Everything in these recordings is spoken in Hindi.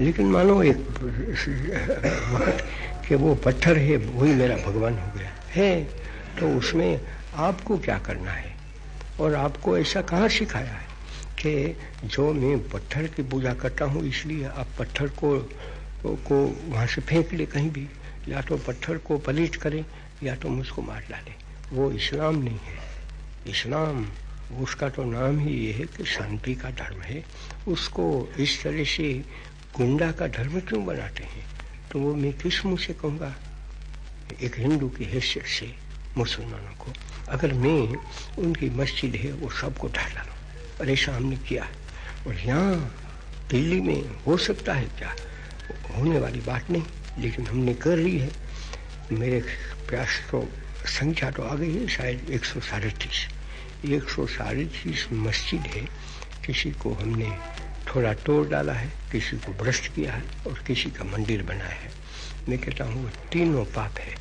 लेकिन मानो एक कि वो पत्थर है, वही मेरा भगवान हो गया है तो उसमें आपको क्या करना है? और आपको ऐसा कहाँ सिखाया है कि जो मैं पत्थर की पूजा करता हूँ, इसलिए आप पत्थर को को वहाँ से फेंक ले कहीं भी, या तो पत्थर को पलीट करें, या तो मुझको मार डालें। वो इस्लाम नहीं है। इस्लाम, उसका तो नाम ही ये है कि शांति का धर्म है। उसको इस तरह से गुंडा का धर्म क्यों बनाते हैं? तो वो मैं किस मुँह से कहूँगा? एक हिंदू की हैसियत से मुसलमानों को। अगर मैं उनकी मस्जिद है, वो सबको ढा डालूँ और ऐसा हमने किया? और यहाँ दिल्ली में हो सकता है क्या? होने वाली बात नहीं, लेकिन हमने कर ली है। मेरे प्रयास तो संख्या तो आ गई है, शायद एक सौ साढ़े तीस। एक सौ साढ़े तीस मस्जिद है, किसी को हमने थोड़ा तोड़ डाला है, किसी को भ्रष्ट किया है और किसी का मंदिर बनाया है। मैं कहता हूँ, वो तीनों पाप है।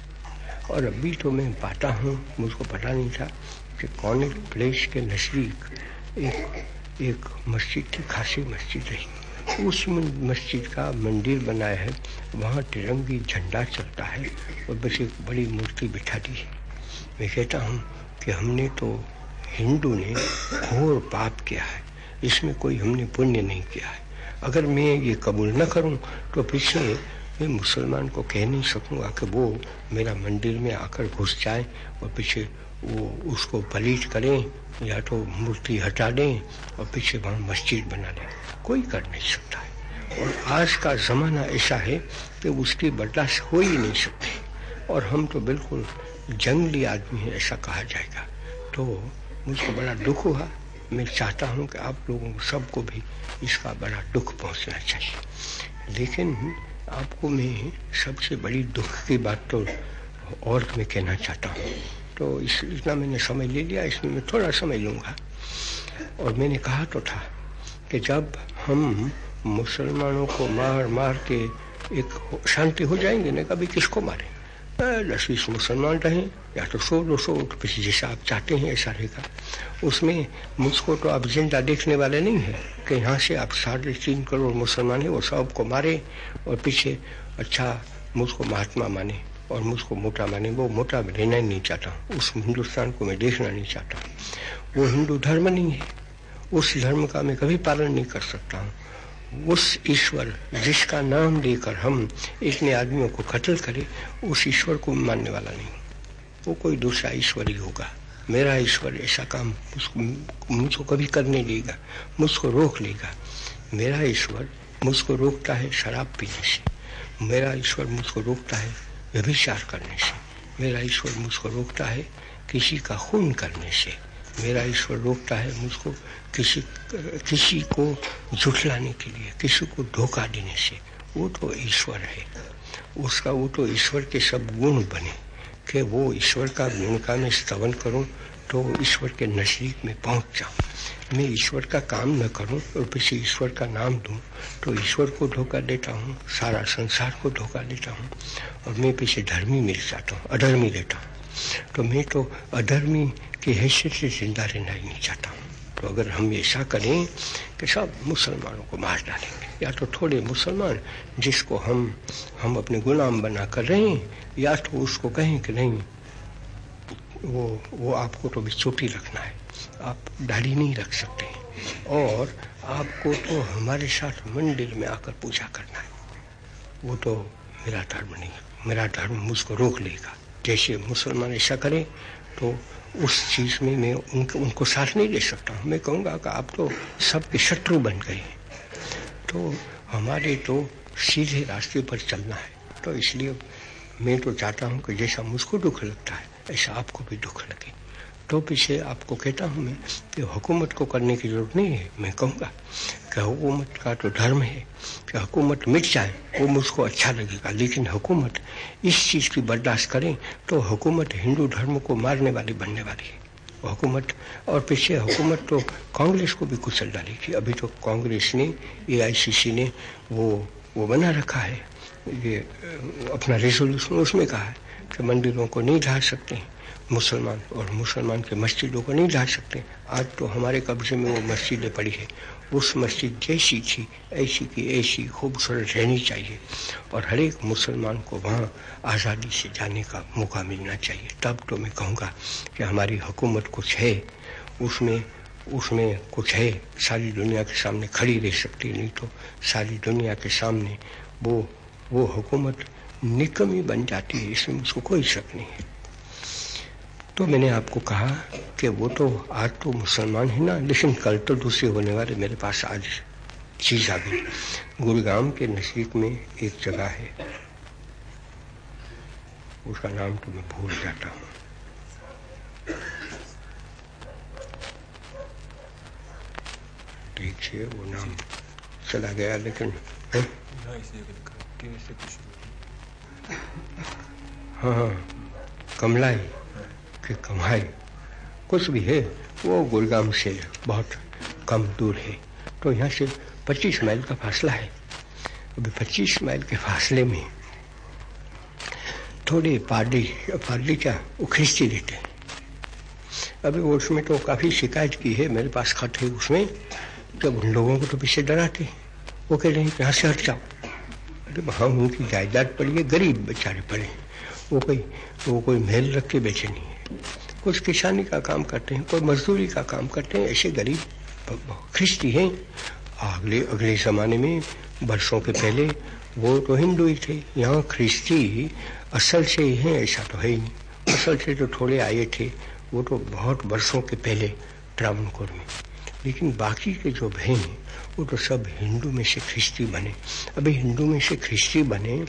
और अभी तो मैं पाता हूँ, मुझको पता नहीं था कि कौन एक प्लेस के नज़दीक एक एक मस्जिद थी खासी मस्जिद रही। उस मस्जिद का मंदिर बनाया है, वहाँ तिरंगी झंडा चलता है और बस एक बड़ी मूर्ति बिठा दी है। मैं कहता हूँ कि हमने तो हिंदू ने घोर पाप किया है। इसमें कोई हमने पुण्य नहीं किया है। अगर मैं ये कबूल न करूँ तो पीछे मैं मुसलमान को कह नहीं सकूँगा कि वो मेरा मंदिर में आकर घुस जाए और पीछे वो उसको पलीट करें या तो मूर्ति हटा दें और पीछे वहाँ मस्जिद बना दें। कोई कर नहीं सकता है। और आज का ज़माना ऐसा है कि उसकी बर्दाश्त हो ही नहीं सकती। और हम तो बिल्कुल जंगली आदमी है, ऐसा कहा जाएगा। तो मुझको बड़ा दुख हुआ। मैं चाहता हूँ कि आप लोगों सबको भी इसका बड़ा दुख पहुँचना चाहिए। लेकिन आपको मैं सबसे बड़ी दुख की बात तो और मैं कहना चाहता हूँ। तो इस इतना मैंने समय ले लिया, इसमें मैं थोड़ा समय लूँगा। और मैंने कहा तो था कि जब हम मुसलमानों को मार मार के एक शांति हो जाएँगे, ना कभी किसको मारें लसीस मुसलमान रहें या तो सो दो सौ तो फिर जैसा आप चाहते हैं ऐसा रहेगा। उसमें मुझको तो आप ज़िंदा देखने वाले नहीं है कि यहाँ से आप साढ़े तीन करोड़ मुसलमान हैं, वो सबको मारे और पीछे अच्छा मुझको महात्मा माने और मुझको मोटा माने। वो मोटा रहना ही नहीं चाहता। उस हिंदुस्तान को मैं देखना नहीं चाहता। वो हिंदू धर्म नहीं है। उस धर्म का मैं कभी पालन नहीं कर सकता हूँ। उस ईश्वर जिसका नाम लेकर हम इतने आदमियों को कत्ल करें, उस ईश्वर को मानने वाला नहीं। वो कोई दूसरा ईश्वर ही होगा। मेरा ईश्वर ऐसा काम मुझको कभी करने देगा, मुझको रोक लेगा। मेरा ईश्वर मुझको रोकता है शराब पीने से। मेरा ईश्वर मुझको रोकता है व्यभिचार करने से। मेरा ईश्वर मुझको रोकता है किसी का खून करने से। मेरा ईश्वर रोकता है मुझको किसी किसी को झुठलाने के लिए, किसी को धोखा देने से। वो तो ईश्वर है। उसका, वो तो ईश्वर के सब गुण बने कि वो ईश्वर का गुण का मैं स्तवन करूँ तो ईश्वर के नज़दीक में पहुँच जाऊँ। मैं ईश्वर का काम न करूँ और किसी ईश्वर का नाम दूँ तो ईश्वर को धोखा देता हूँ, सारा संसार को धोखा देता हूँ और मैं पीछे धर्मी मिल जाता हूँ, अधर्मी रहता हूँ। तो मैं तो अधर्मी की हैसियत से ज़िंदा रहना ही नहीं चाहता। हूँ तो अगर हम ऐसा करें कि सब मुसलमानों को मार डालेंगे, या तो थोड़े मुसलमान जिसको हम हम अपने गुलाम बना कर रहे हैं या तो उसको कहें कि नहीं, वो वो आपको तो भी चोटी रखना है, आप दाढ़ी नहीं रख सकते। और आपको तो हमारे साथ मंदिर में आकर पूजा करना है। वो तो मेरा धर्म नहीं, मेरा धर्म मुझको रोक लेगा। जैसे मुसलमान ऐसा करें तो उस चीज़ में मैं उनको उनको साथ नहीं दे सकता मैं कहूँगा कि आप तो सबके शत्रु बन गए तो हमारे तो सीधे रास्ते पर चलना है। तो इसलिए मैं तो चाहता हूँ कि जैसा मुझको दुख लगता है, ऐसा आपको भी दुख लगे। तो पीछे आपको कहता हूँ मैं कि हुकूमत को करने की ज़रूरत नहीं है। मैं कहूँगा कि हुकूमत का तो धर्म है, कि हुकूमत मिट जाए, वो मुझको अच्छा लगेगा। लेकिन हुकूमत इस चीज़ की बर्दाश्त करें तो हुकूमत हिंदू धर्म को मारने वाली बनने वाली है। हुकूमत, और पीछे हुकूमत तो कांग्रेस को भी कुचल थी। अभी तो कांग्रेस ने एआईसीसी ने वो वो बना रखा है। ये, अपना रेजोल्यूशन उसमें कहा है कि मंदिरों को नहीं ढाल सकते। हैं मुसलमान और मुसलमान के मस्जिदों को नहीं ढा सकते। आज तो हमारे कब्जे में वो मस्जिदें पड़ी है। उस मस्जिद जैसी थी, ऐसी की ऐसी खूबसूरत रहनी चाहिए और हर एक मुसलमान को वहाँ आज़ादी से जाने का मौका मिलना चाहिए। तब तो मैं कहूँगा कि हमारी हुकूमत कुछ है, उसमें उसमें कुछ है। सारी दुनिया के सामने खड़ी रह सकती नहीं तो सारी दुनिया के सामने वो वो हुकूमत निकमी बन जाती है, इसमें उसको कोई शक नहीं है। तो मैंने आपको कहा कि वो तो आज तो मुसलमान है ना, लेकिन कल तो दूसरे होने वाले मेरे पास आज चीज़ आ गई। गुरुग्राम के नज़दीक में एक जगह है। उसका नाम तो मैं भूल जाता हूँ। ठीक है वो नाम चला गया, लेकिन हाँ? हाँ कमलाई की कमाई कुछ भी है, वो गुड़गाम से बहुत कम दूर है। तो यहाँ से 25 माइल का फासला है। अभी 25 माइल के फासले में थोड़े पार्टी पार्टी क्या वो देते हैं। अभी उसमें तो काफ़ी शिकायत की है, मेरे पास खत है उसमें। जब उन लोगों को तो पीछे डराते वो कह रहे हैं यहाँ से हट जाओ। अरे वहाँ उनकी जायदाद पड़ी है, गरीब बेचारे पड़े वो कोई वो कोई महल रख के बेचे नहीं कुछ किसानी का काम करते हैं, कोई मजदूरी का काम करते हैं, ऐसे गरीब ख्रिस्ती हैं अगले अगले ज़माने में बरसों के पहले, वो तो हिंदू ही थे, यहाँ ख्रिस्ती असल से ही हैं, ऐसा तो है ही नहीं। असल से तो थोड़े आए थे, वो तो बहुत वर्षों के पहले ट्रावनकोर में। लेकिन बाकी के जो हैं, वो तो सब हिंदू में से ख्रिस्ती बने। अभी हिंदू में से ख्रिस्ती बने,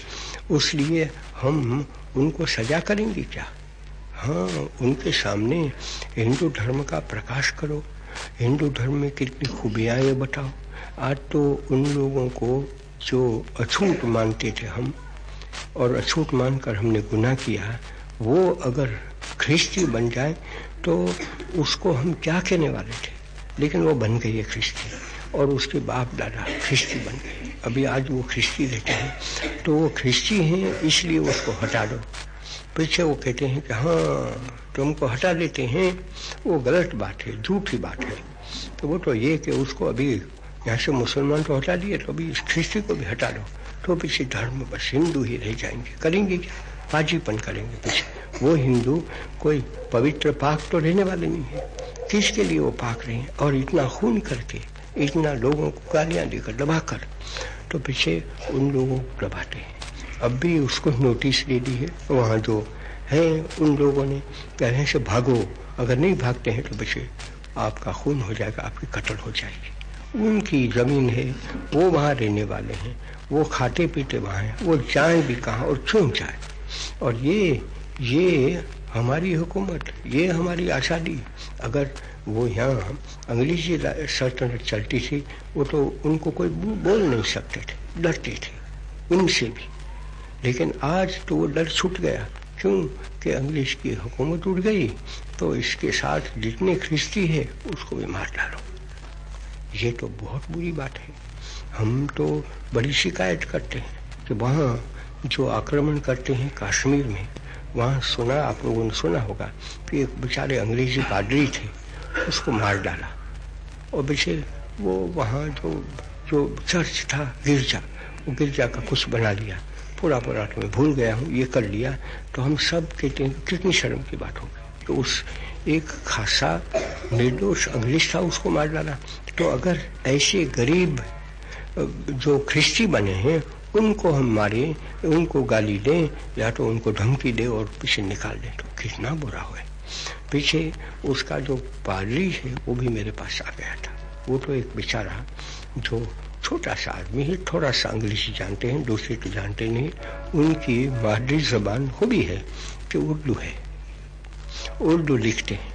उसलिए हम उनको सजा करेंगे क्या? हाँ उनके सामने हिंदू धर्म का प्रकाश करो। हिंदू धर्म में कितनी खूबियाँ ये बताओ। आज तो उन लोगों को जो अछूत मानते थे हम, और अछूत मानकर हमने गुनाह किया, वो अगर ख्रिस्ती बन जाए तो उसको हम क्या कहने वाले थे? लेकिन वो बन गई है ख्रिस्ती, और उसके बाप दादा ख्रिस्ती बन गए। अभी आज वो ख्रिस्ती रहते हैं तो वो ख्रिस्ती हैं, इसलिए उसको हटा दो। पीछे वो कहते हैं कि हाँ तुमको हटा देते हैं। वो गलत बात है, झूठी बात है। तो वो तो ये कि उसको अभी यहाँ से मुसलमान तो हटा दिए तो अभी इस ख्रिस्ती को भी हटा दो। तो पीछे धर्म बस हिंदू ही रह जाएँगे। करेंगे क्या? पाजीपन करेंगे पीछे वो हिंदू कोई पवित्र पाक तो रहने वाले नहीं है। किसके लिए वो पाक रहे हैं? और इतना खून करके, इतना लोगों को गालियाँ देकर, दबाकर तो पीछे उन लोगों को दबाते हैं। अब भी उसको नोटिस दे दी है। वहाँ जो है, उन लोगों ने कह रहे हैं से भागो। अगर नहीं भागते हैं तो पीछे आपका खून हो जाएगा, आपकी कत्ल हो जाएगी। उनकी ज़मीन है, वो वहाँ रहने वाले हैं। वो खाते पीते वहाँ हैं। वो जाए भी कहाँ और क्यों जाए? और ये ये हमारी हुकूमत, ये हमारी आज़ादी। अगर वो यहाँ अंग्रेज़ी सल्तनत चलती थी, वो तो उनको कोई बोल नहीं सकते थे, डरते थे। उनसे भी। लेकिन आज तो वो डर छूट गया। क्यों कि अंग्रेज़ की हुकूमत उठ गई? तो इसके साथ जितने ख्रिस्ती है, उसको भी मार डालो। ये तो बहुत बुरी बात है। हम तो बड़ी शिकायत करते हैं कि वहाँ जो आक्रमण करते हैं कश्मीर में, वहाँ सुना, आप लोगों ने सुना होगा कि एक बेचारे अंग्रेज़ी पादरी थे, उसको मार डाला। और बेचे वो वहाँ जो जो चर्च था, गिरजा, वो गिरजा का कुछ बना लिया। पूरा पूरा तो मैं भूल गया हूँ, ये कर लिया तो हम सब कहते हैं कितनी शर्म की बात हो गई तो उस एक खासा निर्दोष अंग्रेज़ था, उसको मार डाला। तो अगर ऐसे गरीब जो ख्रिस्ती बने हैं, उनको हम मारे, उनको गाली दें, या तो उनको धमकी दे और पीछे निकाल दें तो कितना बुरा हुआ। पीछे उसका जो पादरी है, वो भी मेरे पास आ गया था। वो तो एक बेचारा जो छोटा सा आदमी है, थोड़ा सा अंग्रेज़ी जानते हैं, दूसरे तो जानते नहीं। उनकी मादरी जबान भी है कि उर्दू है। उर्दू लिखते हैं।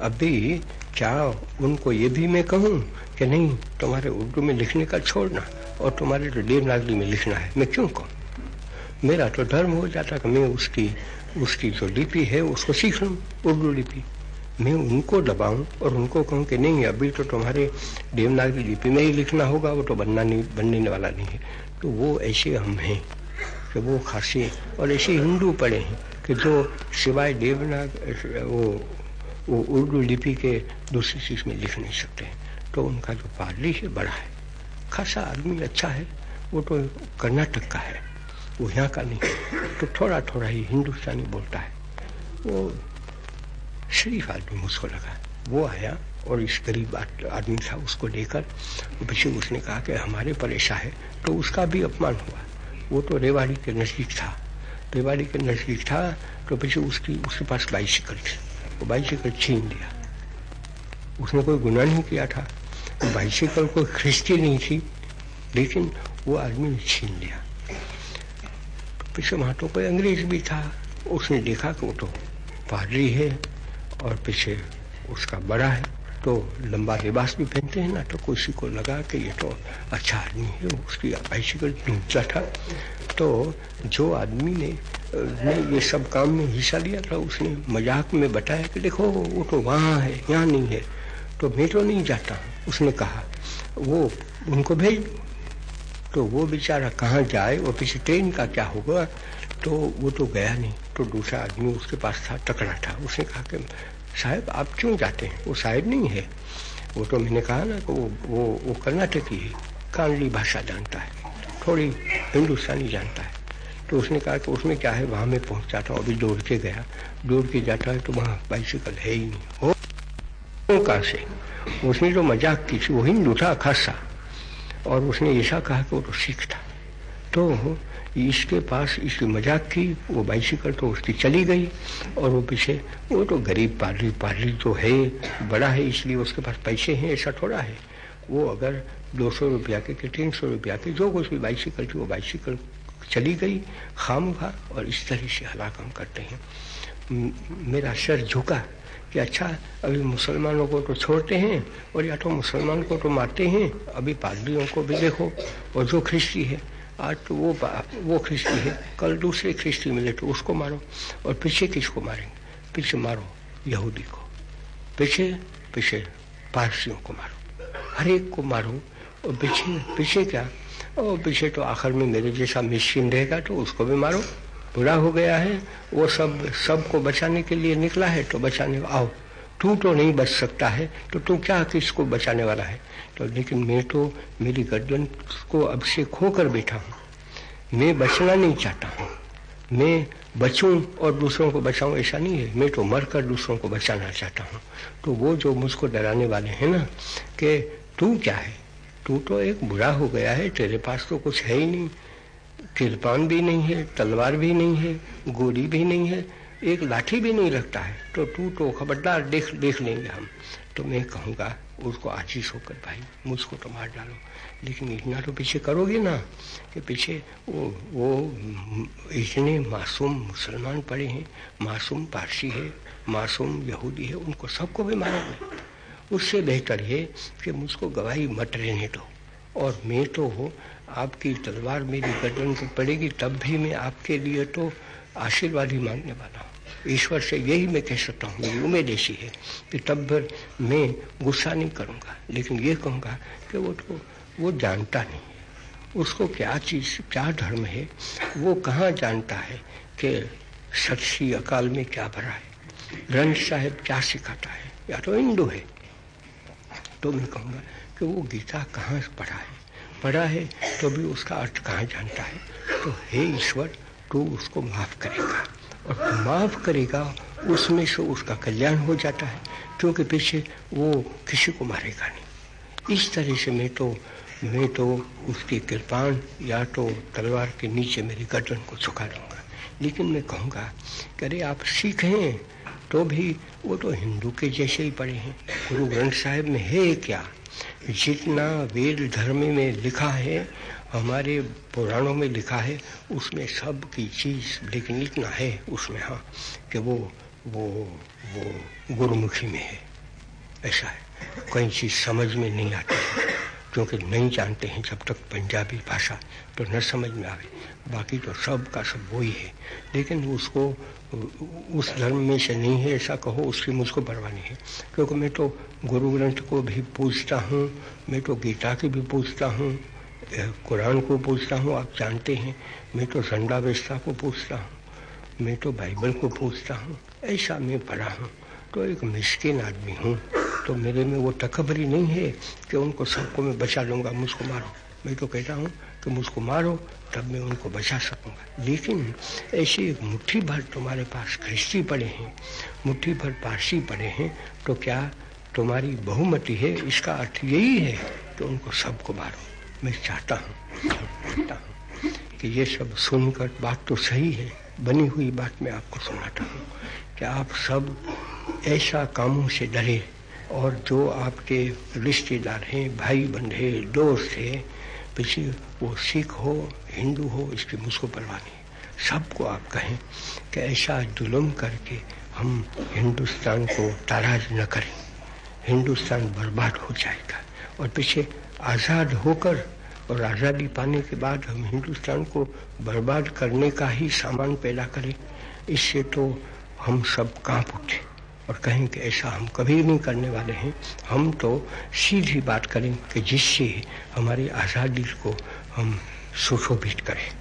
अभी क्या उनको ये भी मैं कहूँ कि नहीं, तुम्हारे उर्दू में लिखने का छोड़ना और तुम्हारे तो देवनागरी में लिखना है। मैं क्यों कहूँ? मेरा तो धर्म हो जाता कि मैं उसकी उसकी जो लिपि है, उसको सीख लूँ, उर्दू लिपि। मैं उनको दबाऊं और उनको कहूँ कि नहीं, अभी तो तुम्हारे देवनागरी लिपि में ही लिखना होगा, वो तो बनना नहीं, बनने वाला नहीं है। तो वो ऐसे हम हैं कि वो खासी और ऐसे हिंदू पड़े हैं कि जो सिवाय देवनाग, वो वो उर्दू लिपि के दूसरी चीज़ में लिख नहीं सकते तो उनका जो पादरी है बड़ा है। खासा आदमी अच्छा है, वो तो कर्नाटक का है, वो यहाँ का नहीं। तो थोड़ा थोड़ा ही हिंदुस्तानी बोलता है। वो शरीफ आदमी मुझको लगा। वो आया और इस गरीब आदमी था, उसको लेकर पीछे उसने कहा कि हमारे पर ऐसा है तो उसका भी अपमान हुआ। वो तो रेवाड़ी के नज़दीक था। रेवाड़ी के नज़दीक था तो पीछे उसकी, उसके पास बाइसिकल थी। वो बाइसिकल छीन लिया। उसने कोई गुनाह नहीं किया था। बाइसिकल कोई खिस्ती नहीं थी, लेकिन वो आदमी ने छीन लिया। पीछे वहाँ तो कोई अंग्रेज़ भी था। उसने देखा कि वो तो पादरी है। और पीछे उसका बड़ा है तो लंबा लिबास भी पहनते हैं ना तो किसी को लगा कि ये तो अच्छा आदमी है, उसकी बाइसिकल ढूंढता था। तो जो आदमी ने ने ये सब काम में हिस्सा लिया था, उसने मज़ाक में बताया कि देखो, वो तो वहाँ है, यहाँ नहीं है तो मैं तो नहीं जाता, उसने कहा, वो उनको भेज तो वो बेचारा कहाँ जाए, वो पीछे ट्रेन का क्या होगा? तो वो तो गया नहीं। तो दूसरा आदमी उसके पास था, टकरा था। उसने कहा कि, साहब, आप क्यों जाते हैं? वो साहब नहीं है। वो तो मैंने कहा ना कि वो वो वो कर्नाटकी है। कानली भाषा जानता है। थोड़ी हिंदुस्तानी जानता है। तो उसने कहा कि उसमें क्या है? वहाँ मैं पहुँच जाता हूँ अभी दौड़ के गया। दौड़ के जाता है तो वहाँ बाइसिकल है ही नहीं। हो कहाँ से? उसने जो मज़ाक की थी, वो हिंदू था, खासा। और उसने ऐसा कहा कि वो तो सिख था। तो इसके पास इसकी मज़ाक की, वो बाइसिकल तो उसकी चली गई और वो पीछे, वो तो गरीब पादरी पादरी तो है, बड़ा है, इसलिए उसके पास पैसे हैं, ऐसा थोड़ा है। वो अगर दो सौ रुपया के तीन सौ रुपया के जो कुछ भी बाइसिकल थी, वो बाइसिकल चली गई, खाम खा और इस तरह से हलाक हम करते हैं। मेरा सर झुका। कि अच्छा अभी मुसलमानों को तो छोड़ते हैं, और या तो मुसलमान को तो मारते हैं, अभी पादरियों को भी देखो, और जो ख्रिस्ती है, आज तो वो वो ख्रिस्ती है, कल दूसरे ख्रिस्ती मिले तो उसको मारो, और पीछे किसको मारेंगे? पीछे मारो यहूदी को, पीछे पीछे पारसियों को मारो, हर एक को मारो, और पीछे पीछे क्या? और पीछे तो आखिर में मेरे जैसा मिस्किन रहेगा तो उसको भी मारो बुरा हो गया है, वो सब सबको बचाने के लिए निकला है तो बचाने, आओ, तू तो नहीं बच सकता है तो तू क्या किसको बचाने वाला है? तो लेकिन मैं तो मेरी गर्दन को अब से खोकर बैठा हूँ। मैं बचना नहीं चाहता हूँ। मैं बचूं और दूसरों को बचाऊं, ऐसा नहीं है। मैं तो मर कर दूसरों को बचाना चाहता हूँ। तो वो जो मुझको डराने वाले हैं ना, कि तू क्या है? तू तो एक बुरा हो गया है, तेरे पास तो कुछ है ही नहीं। किरपान भी नहीं है, तलवार भी नहीं है, गोली भी नहीं है, एक लाठी भी नहीं रखता है। तो तू तो खबरदार, देख देख लेंगे हम। तो मैं कहूँगा, उसको आजीज होकर भाई, मुझको तो मार डालो। लेकिन इतना तो पीछे करोगे ना कि पीछे वो वो, इतने मासूम मुसलमान पड़े हैं, मासूम पारसी है, मासूम यहूदी है, उनको सबको भी मारोगे। उससे बेहतर है कि मुझको गवाही मत रहने दो। और मैं तो हो आपकी तलवार मेरी गर्दन पर पड़ेगी, तब भी मैं आपके लिए तो आशीर्वाद ही मांगने वाला हूँ। ईश्वर से यही मैं कह सकता हूँ, मेरी उम्मीद ऐसी है कि तब भर मैं गुस्सा नहीं करूँगा। लेकिन ये कहूँगा कि वो तो वो जानता नहीं उसको क्या चीज़, क्या धर्म है? वो कहाँ जानता है कि सच्ची अकाल में क्या भरा है? ग्रंथ साहेब क्या सिखाता है? या तो हिंदू है? तो मैं कहूँगा कि वो गीता कहाँ पढ़ा है? पढ़ा है तो भी उसका अर्थ कहाँ जानता है? तो हे ईश्वर, तू उसको माफ़ करेगा। और माफ़ करेगा, उसमें से उसका कल्याण हो जाता है, क्योंकि पीछे वो किसी को मारेगा नहीं। इस तरह से मैं तो मैं तो उसकी कृपान या तो तलवार के नीचे मेरी गर्दन को झुका दूँगा। लेकिन मैं कहूँगा अरे आप सीख तो भी वो तो हिंदू के जैसे ही पड़े हैं। गुरु ग्रंथ साहिब में है क्या? जितना वेद धर्म में लिखा है, हमारे पुराणों में लिखा है, उसमें सब की चीज़ लेकिन इतना है, उसमें हाँ कि वो वो वो गुरुमुखी में है। ऐसा है। कोई चीज़ समझ में नहीं आती। है क्योंकि नहीं जानते हैं जब तक पंजाबी भाषा तो न समझ में आवे। बाकी तो सब का सब वही है। लेकिन उसको, उस धर्म में से नहीं है, ऐसा कहो, उसकी मुझको परवाह है। क्योंकि मैं तो गुरु ग्रंथ को भी पूछता हूँ, मैं तो गीता की भी पूछता हूँ कुरान को पूछता हूँ, आप जानते हैं, मैं तो संडावेस्ता को पूछता हूँ, मैं तो बाइबल को पूछता हूँ, ऐसा मैं पढ़ा हूँ। तो एक मिस्किन आदमी हूँ। तो मेरे में वो तकबरी नहीं है कि उनको सबको मैं बचा लूँगा, मुझको मारो। मैं तो कहता हूँ कि मुझको मारो, तब मैं उनको बचा सकूँगा। लेकिन ऐसे एक मुट्ठी भर तुम्हारे पास ख्रिस्ती पड़े हैं, मुट्ठी भर पारसी पड़े हैं तो क्या तुम्हारी बहुमति है? इसका अर्थ यही है कि उनको सबको मारो। मैं चाहता हूँ चाहता हूँ कि ये सब सुनकर बात तो सही है, बनी हुई बात मैं आपको सुनाता हूँ। कि आप सब ऐसा कामों से डरे और जो आपके रिश्तेदार हैं भाई बंधे दोस्त हैं, पीछे वो सिख हो, हिंदू हो, इसकी मुझको परवाह नहीं। सबको आप कहें कि ऐसा जुल्म करके हम हिंदुस्तान को ताराज न करें। हिंदुस्तान बर्बाद हो जाएगा। और पीछे आज़ाद होकर और आज़ादी पाने के बाद हम हिंदुस्तान को बर्बाद करने का ही सामान पैदा करें, इससे तो हम सब काँप उठे। और कहें कि ऐसा हम कभी नहीं करने वाले हैं। हम तो सीधी बात करें कि जिससे हमारी आज़ादी को हम सुशोभित करें।